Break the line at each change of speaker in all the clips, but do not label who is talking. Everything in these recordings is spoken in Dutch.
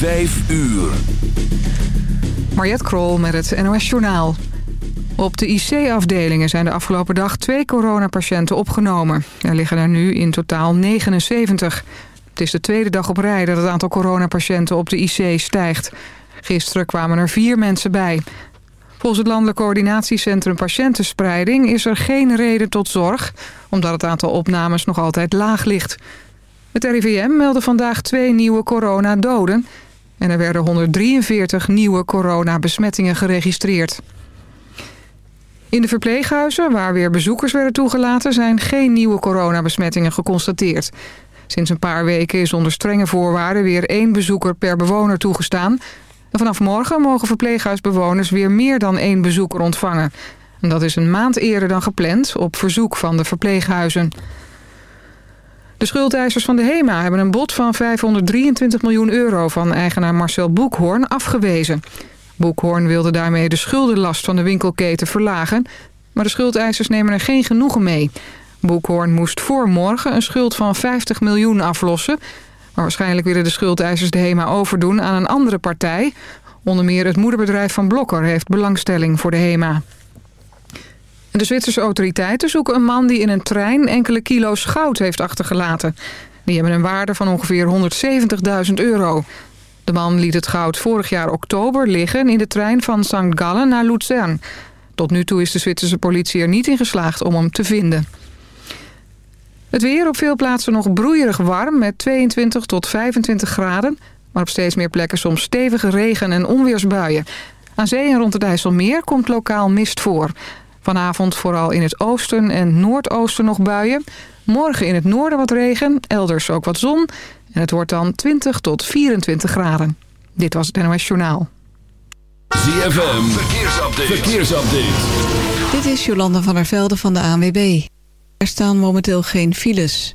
Vijf uur.
Mariette Krol met het NOS Journaal. Op de IC-afdelingen zijn de afgelopen dag twee coronapatiënten opgenomen. Er liggen er nu in totaal 79. Het is de tweede dag op rij dat het aantal coronapatiënten op de IC stijgt. Gisteren kwamen er vier mensen bij. Volgens het Landelijk Coördinatiecentrum Patiëntenspreiding is er geen reden tot zorg... omdat het aantal opnames nog altijd laag ligt. Het RIVM meldde vandaag twee nieuwe coronadoden... en er werden 143 nieuwe coronabesmettingen geregistreerd. In de verpleeghuizen, waar weer bezoekers werden toegelaten... zijn geen nieuwe coronabesmettingen geconstateerd. Sinds een paar weken is onder strenge voorwaarden weer één bezoeker per bewoner toegestaan... Vanaf morgen mogen verpleeghuisbewoners weer meer dan één bezoeker ontvangen. En dat is een maand eerder dan gepland op verzoek van de verpleeghuizen. De schuldeisers van de HEMA hebben een bod van 523 miljoen euro van eigenaar Marcel Boekhoorn afgewezen. Boekhoorn wilde daarmee de schuldenlast van de winkelketen verlagen, maar de schuldeisers nemen er geen genoegen mee. Boekhoorn moest voor morgen een schuld van 50 miljoen aflossen maar waarschijnlijk willen de schuldeisers de HEMA overdoen aan een andere partij. Onder meer het moederbedrijf van Blokker heeft belangstelling voor de HEMA. De Zwitserse autoriteiten zoeken een man die in een trein enkele kilo's goud heeft achtergelaten. Die hebben een waarde van ongeveer 170.000 euro. De man liet het goud vorig jaar oktober liggen in de trein van St. Gallen naar Luzern. Tot nu toe is de Zwitserse politie er niet in geslaagd om hem te vinden. Het weer op veel plaatsen nog broeierig warm met 22 tot 25 graden. Maar op steeds meer plekken soms stevige regen- en onweersbuien. Aan zee en rond het IJsselmeer komt lokaal mist voor. Vanavond vooral in het oosten en noordoosten nog buien. Morgen in het noorden wat regen, elders ook wat zon. En het wordt dan 20 tot 24 graden. Dit was het NOS Journaal.
ZFM, verkeersupdate. verkeersupdate.
Dit is Jolanda van der Velde van de ANWB. Er staan momenteel geen files.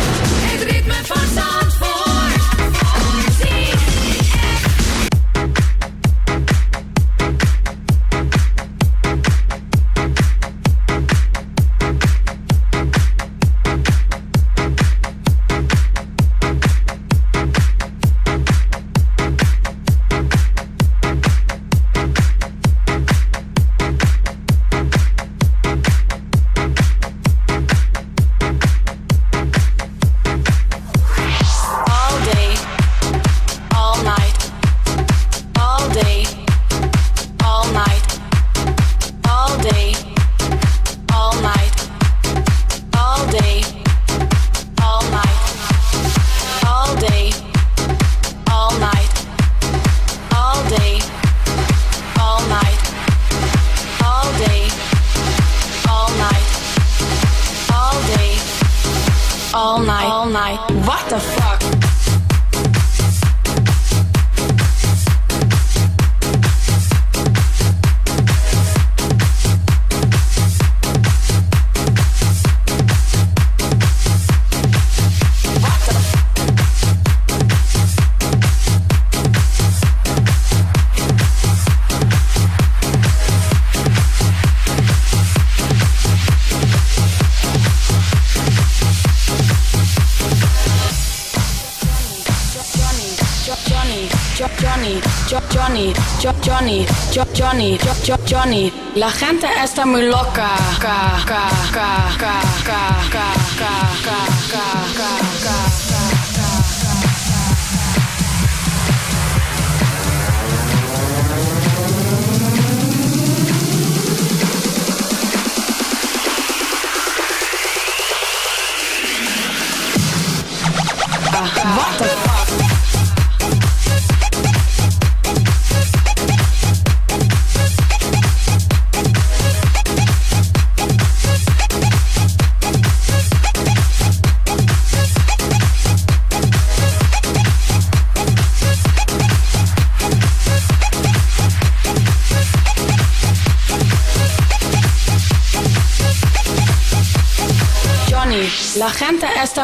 Johnny, jo Johnny, jo jo Johnny. La gente está muy loca. Ka, ka, ka, ka, ka, ka, ka, ka, ka, ka.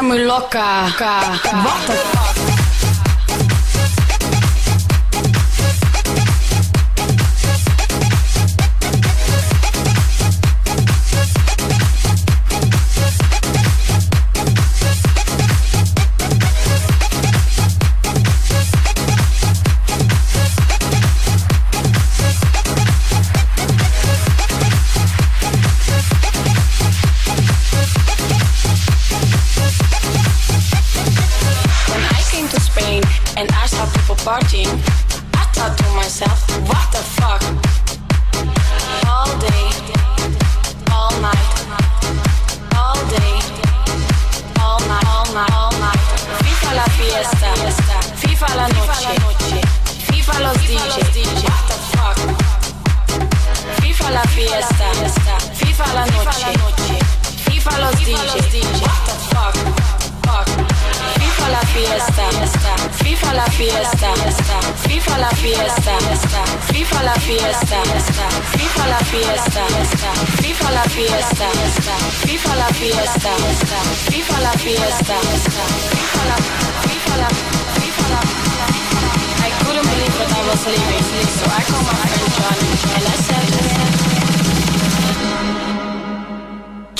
me loca. What the?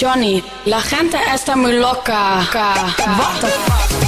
Johnny, la gente está muy loca. What?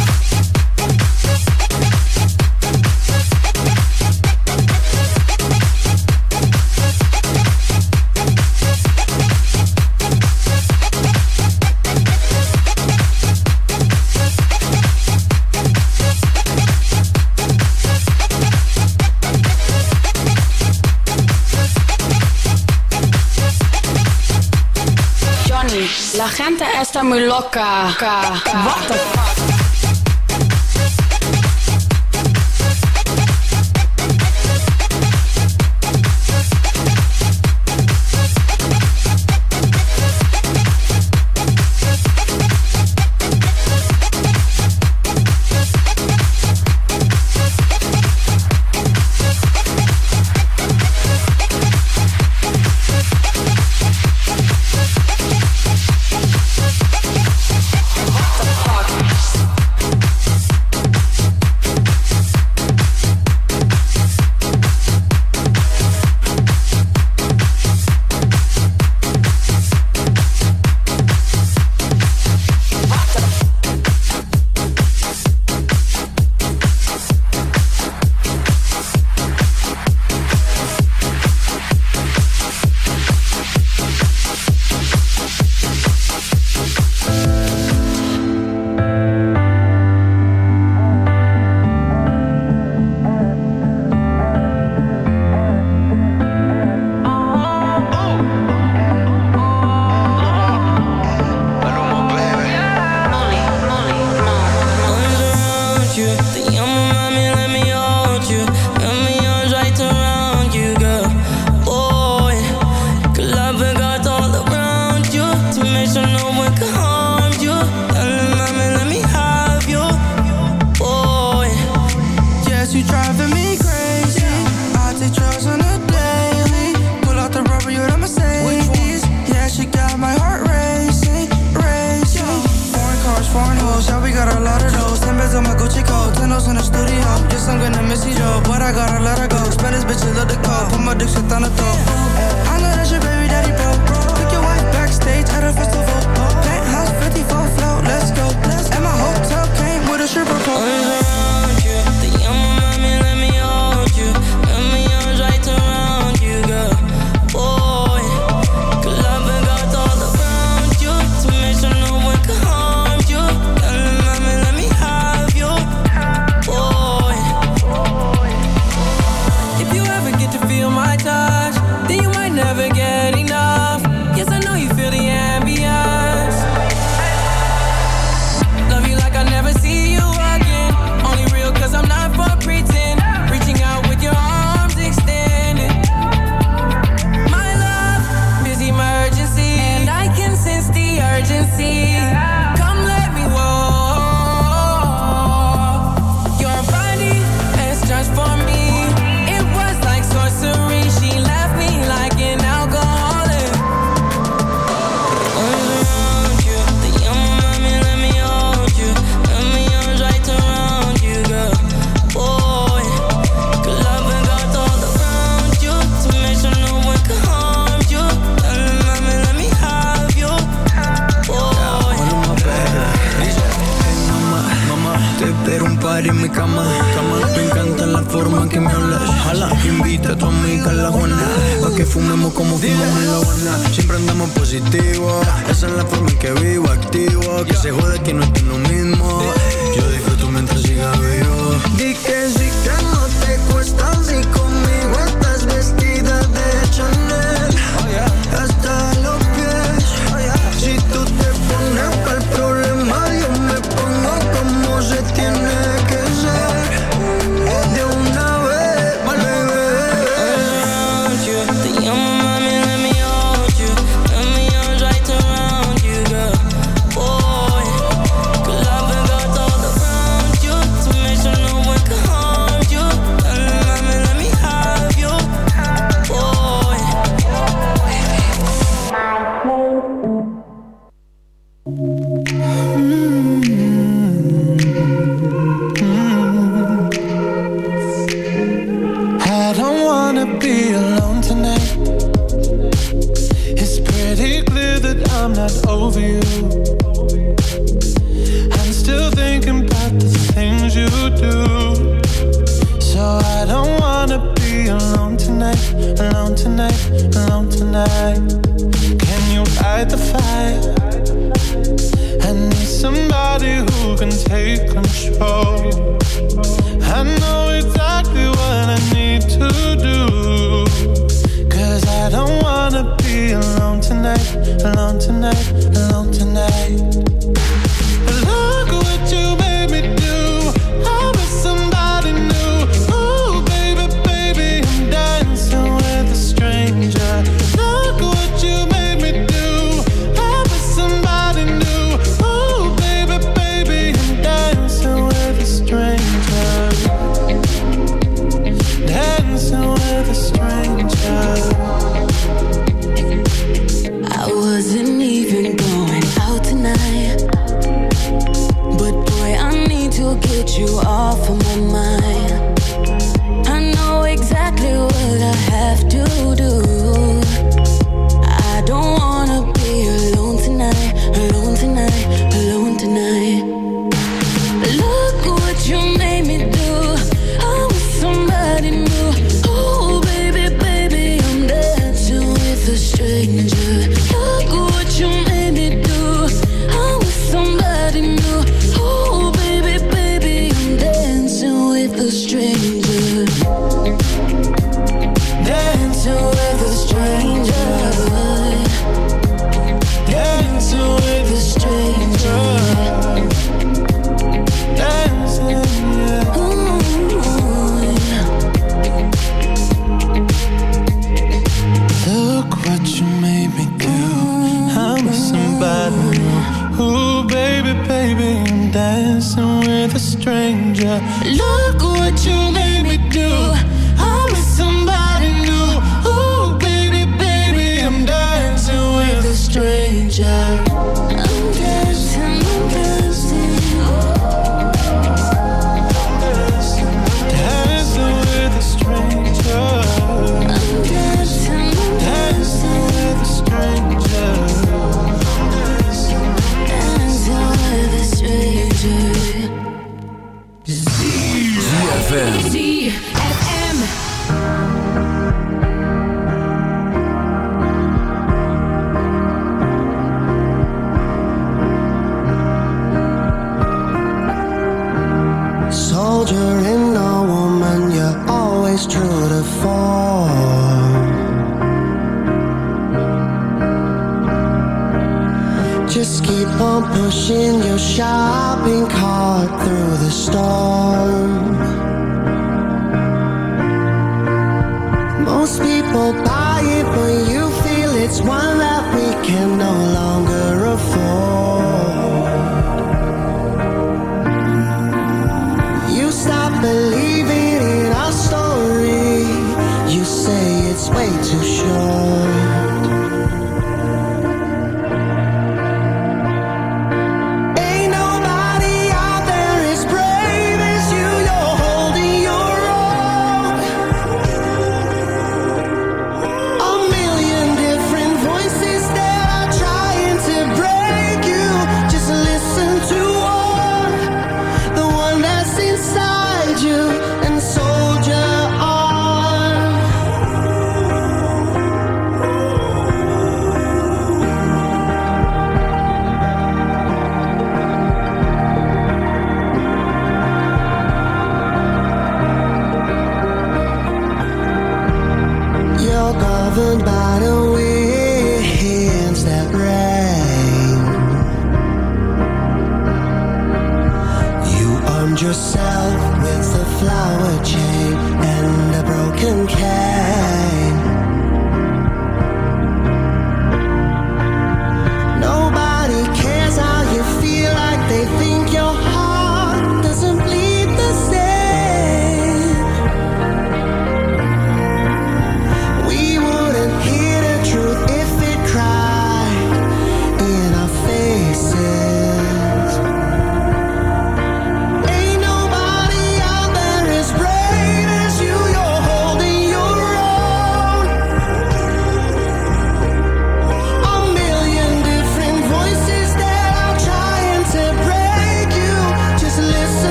está muy loca. What?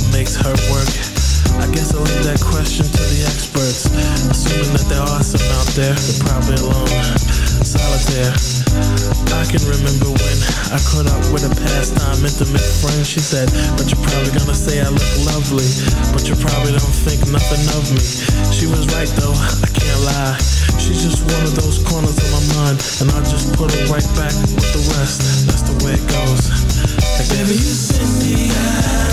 What
makes her work. I guess I'll leave that question to the experts. Assuming that there are some out there, they're probably alone. Solitaire. I can remember when I caught up with a pastime intimate friend. She said, But you're probably gonna say I look lovely, but you probably don't think nothing of me. She was right though, I can't lie. She's just one of those corners of my mind, and I'll just put her right back with the rest. That's the way it goes. Baby, you send me Baby,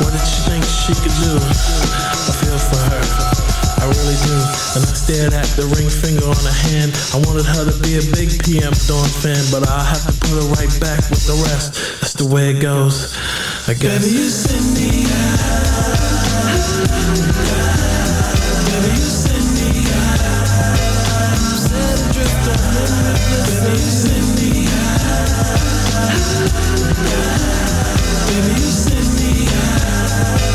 What did she think she could do? I feel for her. I really do. And I stared at the ring finger on her hand. I wanted her to be a big PM Dawn fan, but I'll have to put her right back with the rest. That's the way it goes. I guess. Baby, you send me Baby, you send me on the. Baby, you send me Baby, you send me Set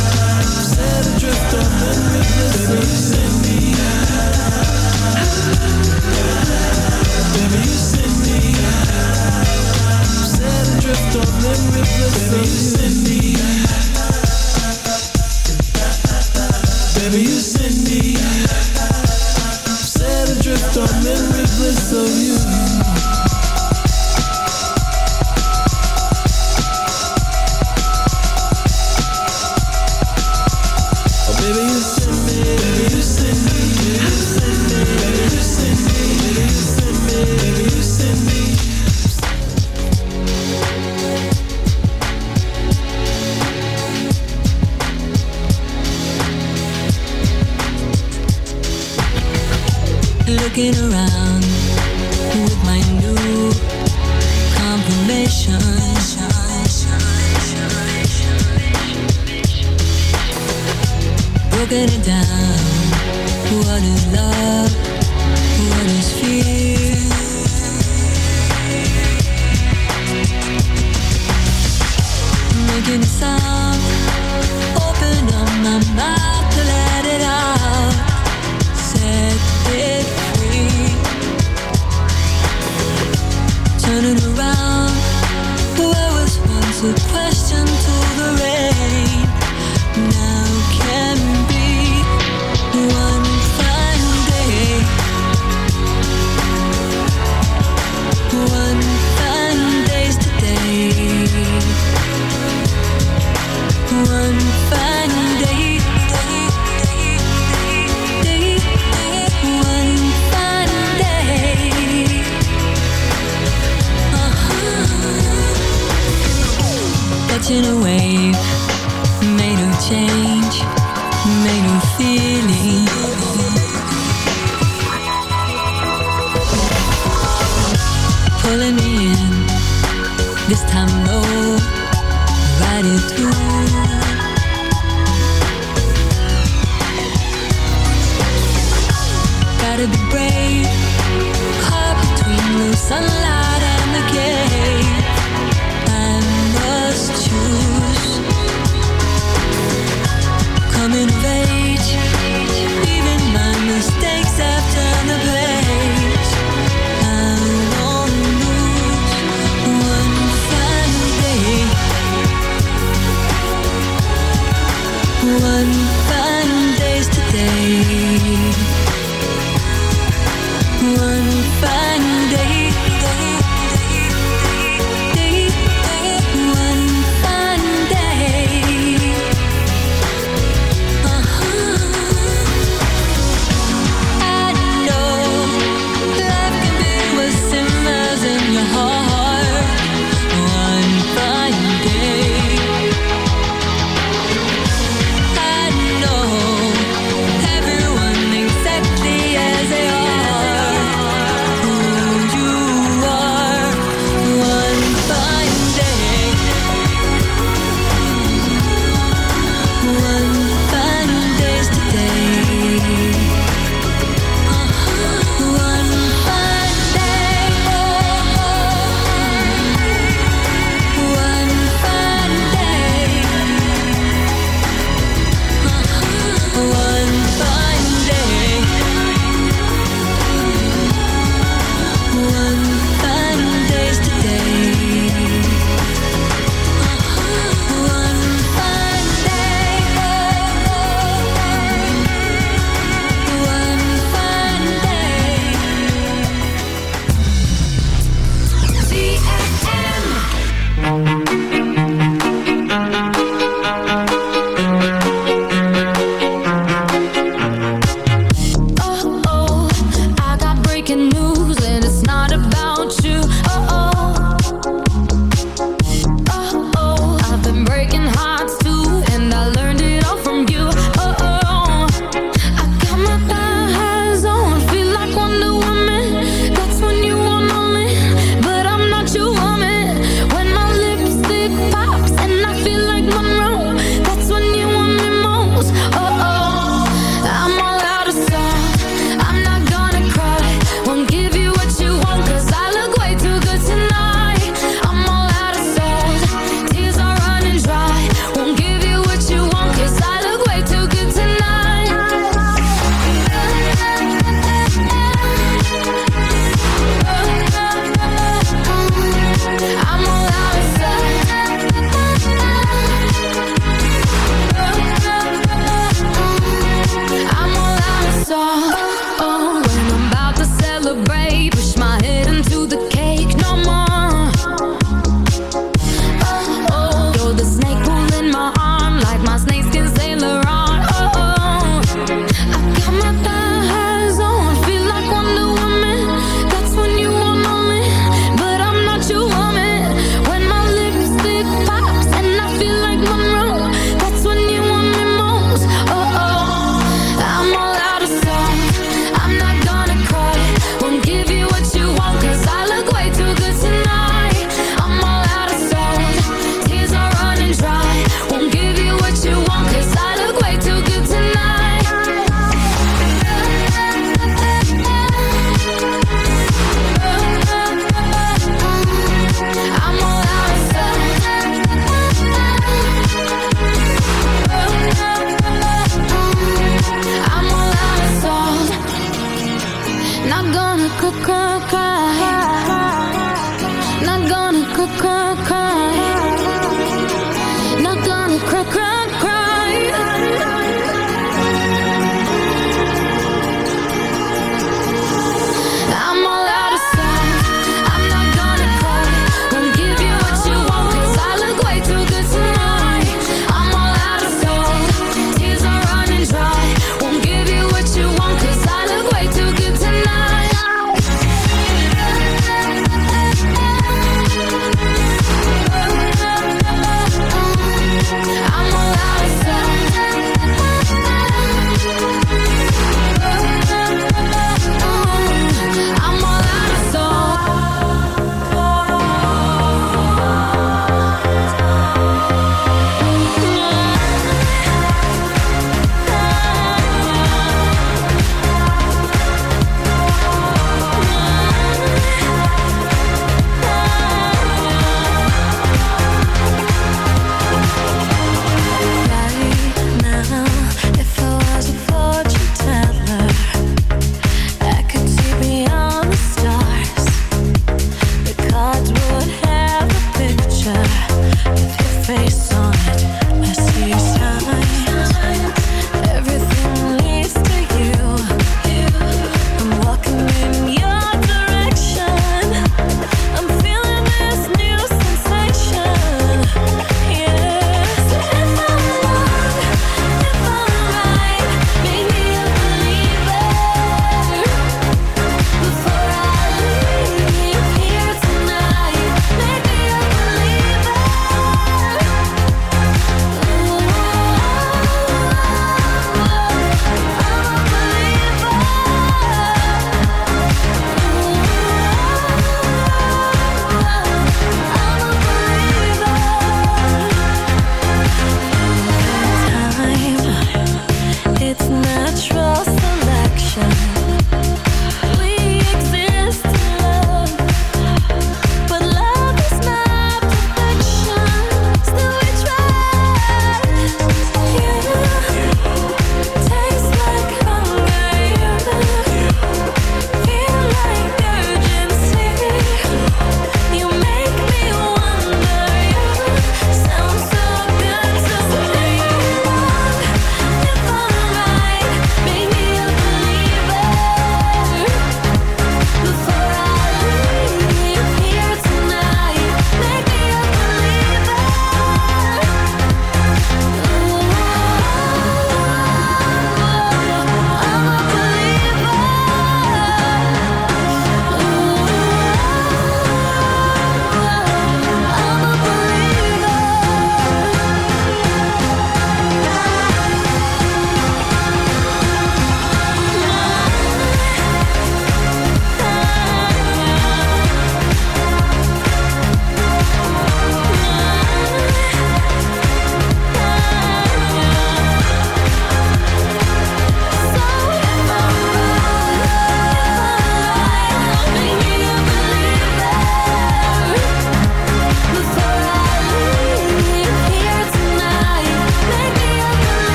Catching a wave, made of change, made of feeling.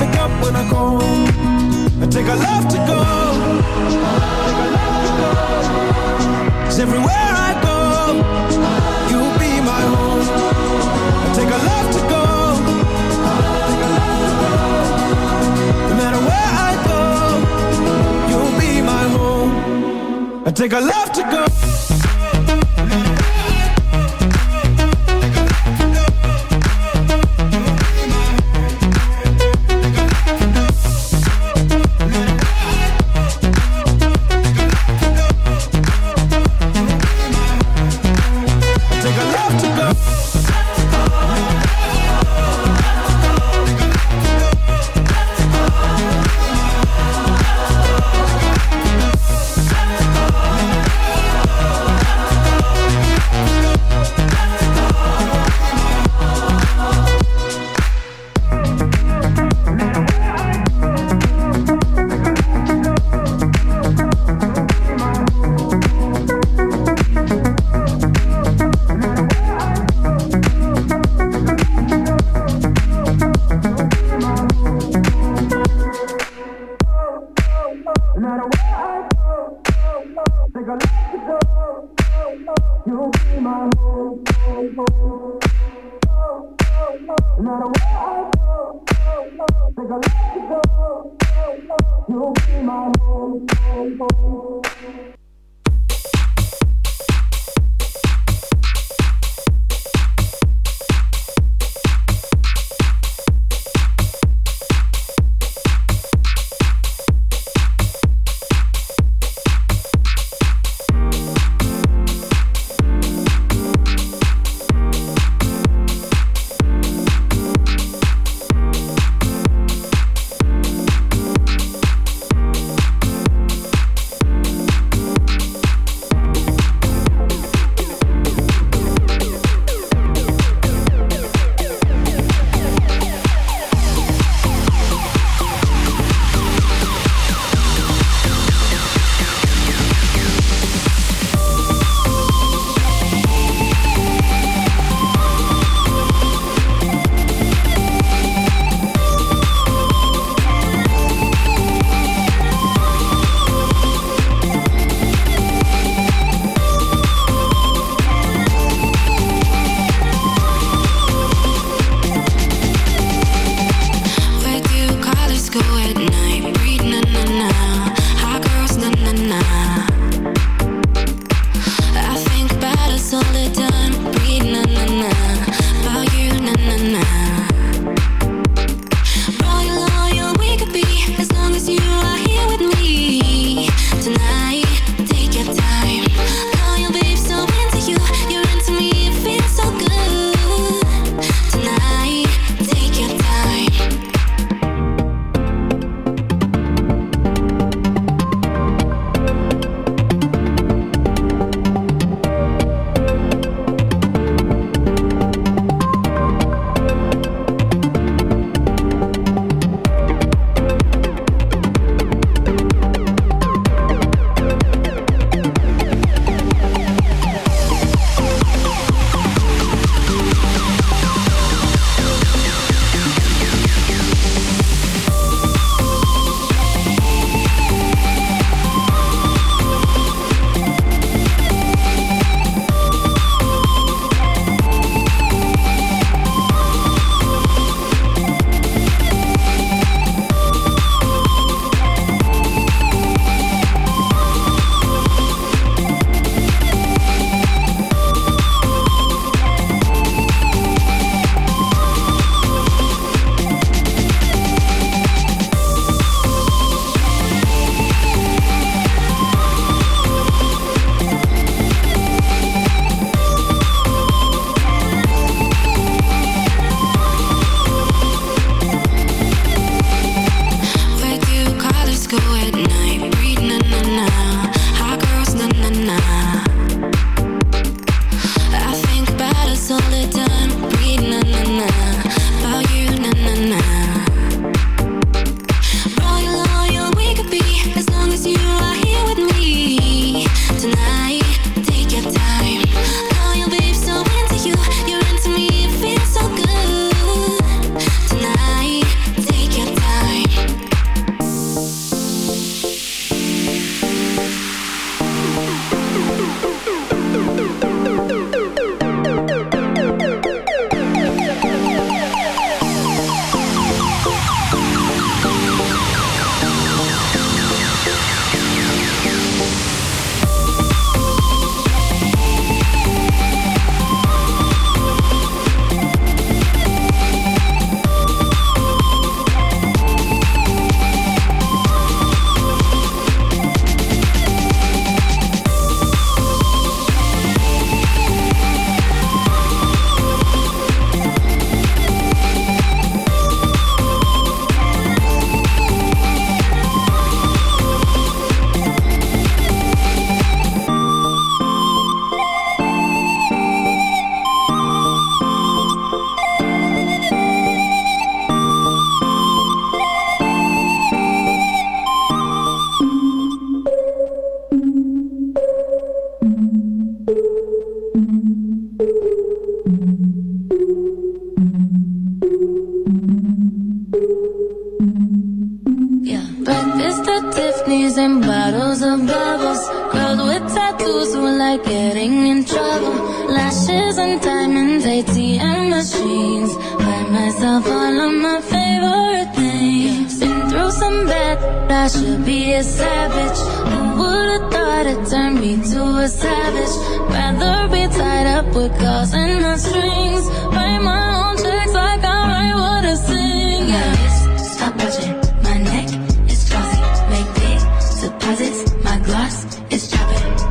Pick up, when I go. I take a love to go. Cause everywhere I go, you'll be my home. I take a love to go. No matter where I go, you'll be my home. I take a love to go.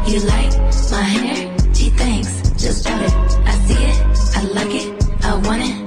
You like my hair? She thinks, just drop it. I see it, I like it, I want it.